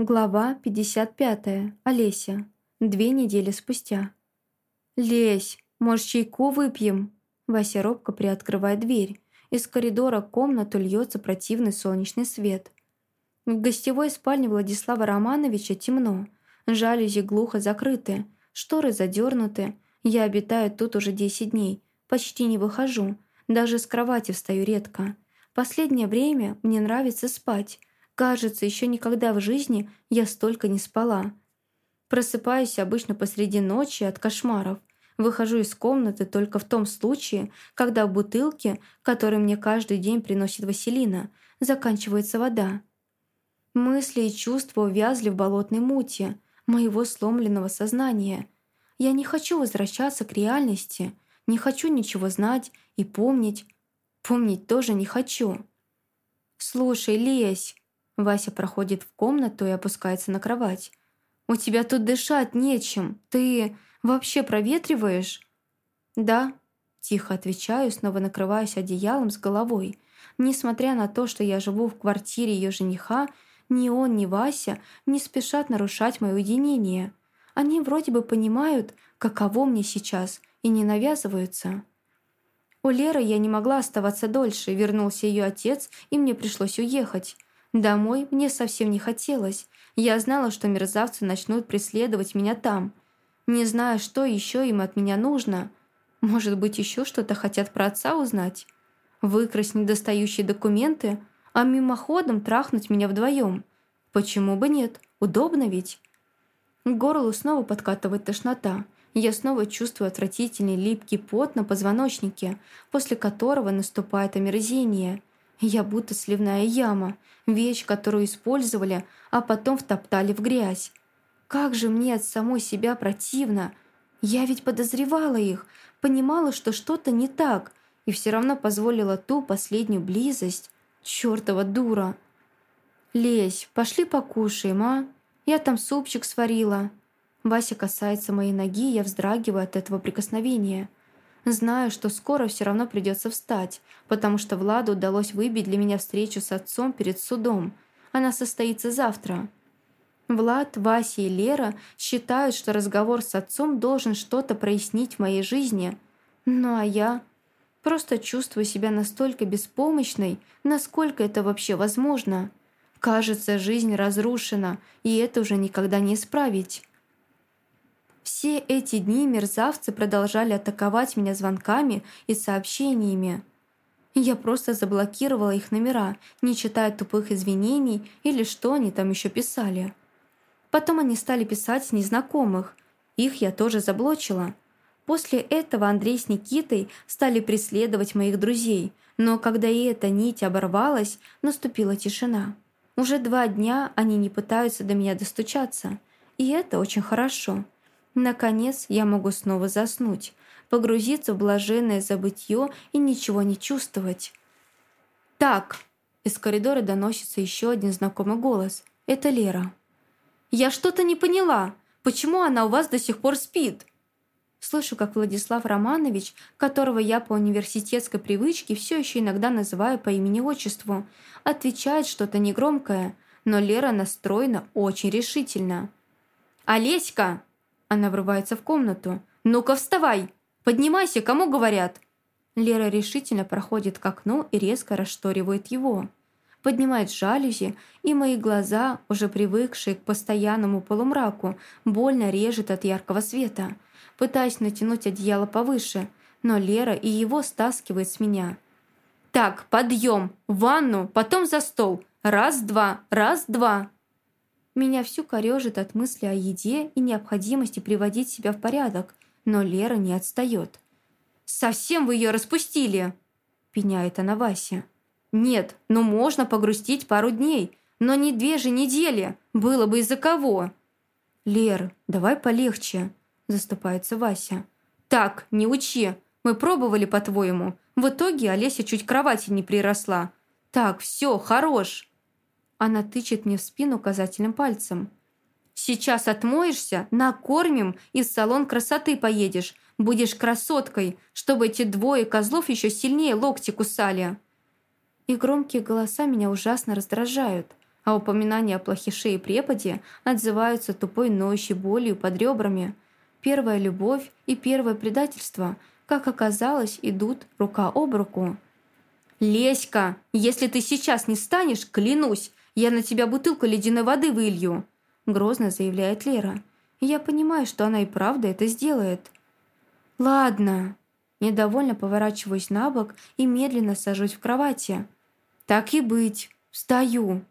Глава 55. Олеся. Две недели спустя. «Лесь, может, чайку выпьем?» Вася робко приоткрывает дверь. Из коридора комнату льется противный солнечный свет. В гостевой спальне Владислава Романовича темно. Жалюзи глухо закрыты, шторы задернуты. Я обитаю тут уже 10 дней. Почти не выхожу. Даже с кровати встаю редко. Последнее время мне нравится спать. Кажется, еще никогда в жизни я столько не спала. Просыпаюсь обычно посреди ночи от кошмаров. Выхожу из комнаты только в том случае, когда в бутылке, которую мне каждый день приносит Василина, заканчивается вода. Мысли и чувства увязли в болотной мути моего сломленного сознания. Я не хочу возвращаться к реальности, не хочу ничего знать и помнить. Помнить тоже не хочу. «Слушай, Лесь!» Вася проходит в комнату и опускается на кровать. «У тебя тут дышать нечем. Ты вообще проветриваешь?» «Да», – тихо отвечаю, снова накрываюсь одеялом с головой. Несмотря на то, что я живу в квартире ее жениха, ни он, ни Вася не спешат нарушать мое уединение. Они вроде бы понимают, каково мне сейчас, и не навязываются. У Леры я не могла оставаться дольше, вернулся ее отец, и мне пришлось уехать. Домой мне совсем не хотелось. Я знала, что мерзавцы начнут преследовать меня там. Не знаю, что еще им от меня нужно. Может быть, еще что-то хотят про отца узнать? Выкрасть недостающие документы, а мимоходом трахнуть меня вдвоем. Почему бы нет? Удобно ведь? К горлу снова подкатывает тошнота. Я снова чувствую отвратительный липкий пот на позвоночнике, после которого наступает омерзение – я будто сливная яма, вещь, которую использовали, а потом втоптали в грязь. Как же мне от самой себя противно. Я ведь подозревала их, понимала, что что-то не так, и все равно позволила ту последнюю близость. Чёртова дура. «Лезь, пошли покушаем, а? Я там супчик сварила». Вася касается моей ноги, я вздрагиваю от этого прикосновения. Знаю, что скоро все равно придется встать, потому что Владу удалось выбить для меня встречу с отцом перед судом. Она состоится завтра. Влад, Вася и Лера считают, что разговор с отцом должен что-то прояснить в моей жизни. Ну а я просто чувствую себя настолько беспомощной, насколько это вообще возможно. Кажется, жизнь разрушена, и это уже никогда не исправить. Все эти дни мерзавцы продолжали атаковать меня звонками и сообщениями. Я просто заблокировала их номера, не читая тупых извинений или что они там еще писали. Потом они стали писать с незнакомых. Их я тоже заблочила. После этого Андрей с Никитой стали преследовать моих друзей, но когда и эта нить оборвалась, наступила тишина. Уже два дня они не пытаются до меня достучаться, и это очень хорошо. Наконец я могу снова заснуть, погрузиться в блаженное забытье и ничего не чувствовать. «Так!» Из коридора доносится еще один знакомый голос. Это Лера. «Я что-то не поняла. Почему она у вас до сих пор спит?» Слышу, как Владислав Романович, которого я по университетской привычке все еще иногда называю по имени-отчеству, отвечает что-то негромкое, но Лера настроена очень решительно. «Олеська!» Она врывается в комнату. «Ну-ка, вставай! Поднимайся, кому говорят!» Лера решительно проходит к окну и резко расшторивает его. Поднимает жалюзи, и мои глаза, уже привыкшие к постоянному полумраку, больно режет от яркого света. Пытаюсь натянуть одеяло повыше, но Лера и его стаскивает с меня. «Так, подъем! Ванну, потом за стол! Раз-два, раз-два!» Меня всю корежит от мысли о еде и необходимости приводить себя в порядок, но Лера не отстает. «Совсем вы ее распустили!» – пеняет она Вася. «Нет, ну можно погрустить пару дней, но не две же недели, было бы из-за кого!» «Лер, давай полегче», – заступается Вася. «Так, не учи, мы пробовали, по-твоему. В итоге Олеся чуть кровати не приросла. Так, все, хорош!» Она тычет мне в спину указательным пальцем. «Сейчас отмоешься, накормим и в салон красоты поедешь. Будешь красоткой, чтобы эти двое козлов еще сильнее локти кусали». И громкие голоса меня ужасно раздражают. а упоминания о плохише и преподе отзываются тупой ноющей болью под ребрами. Первая любовь и первое предательство, как оказалось, идут рука об руку. «Леська, если ты сейчас не станешь, клянусь, я на тебя бутылку ледяной воды вылью!» Грозно заявляет Лера. Я понимаю, что она и правда это сделает. «Ладно». Недовольно поворачиваюсь на бок и медленно сажусь в кровати. «Так и быть. Встаю».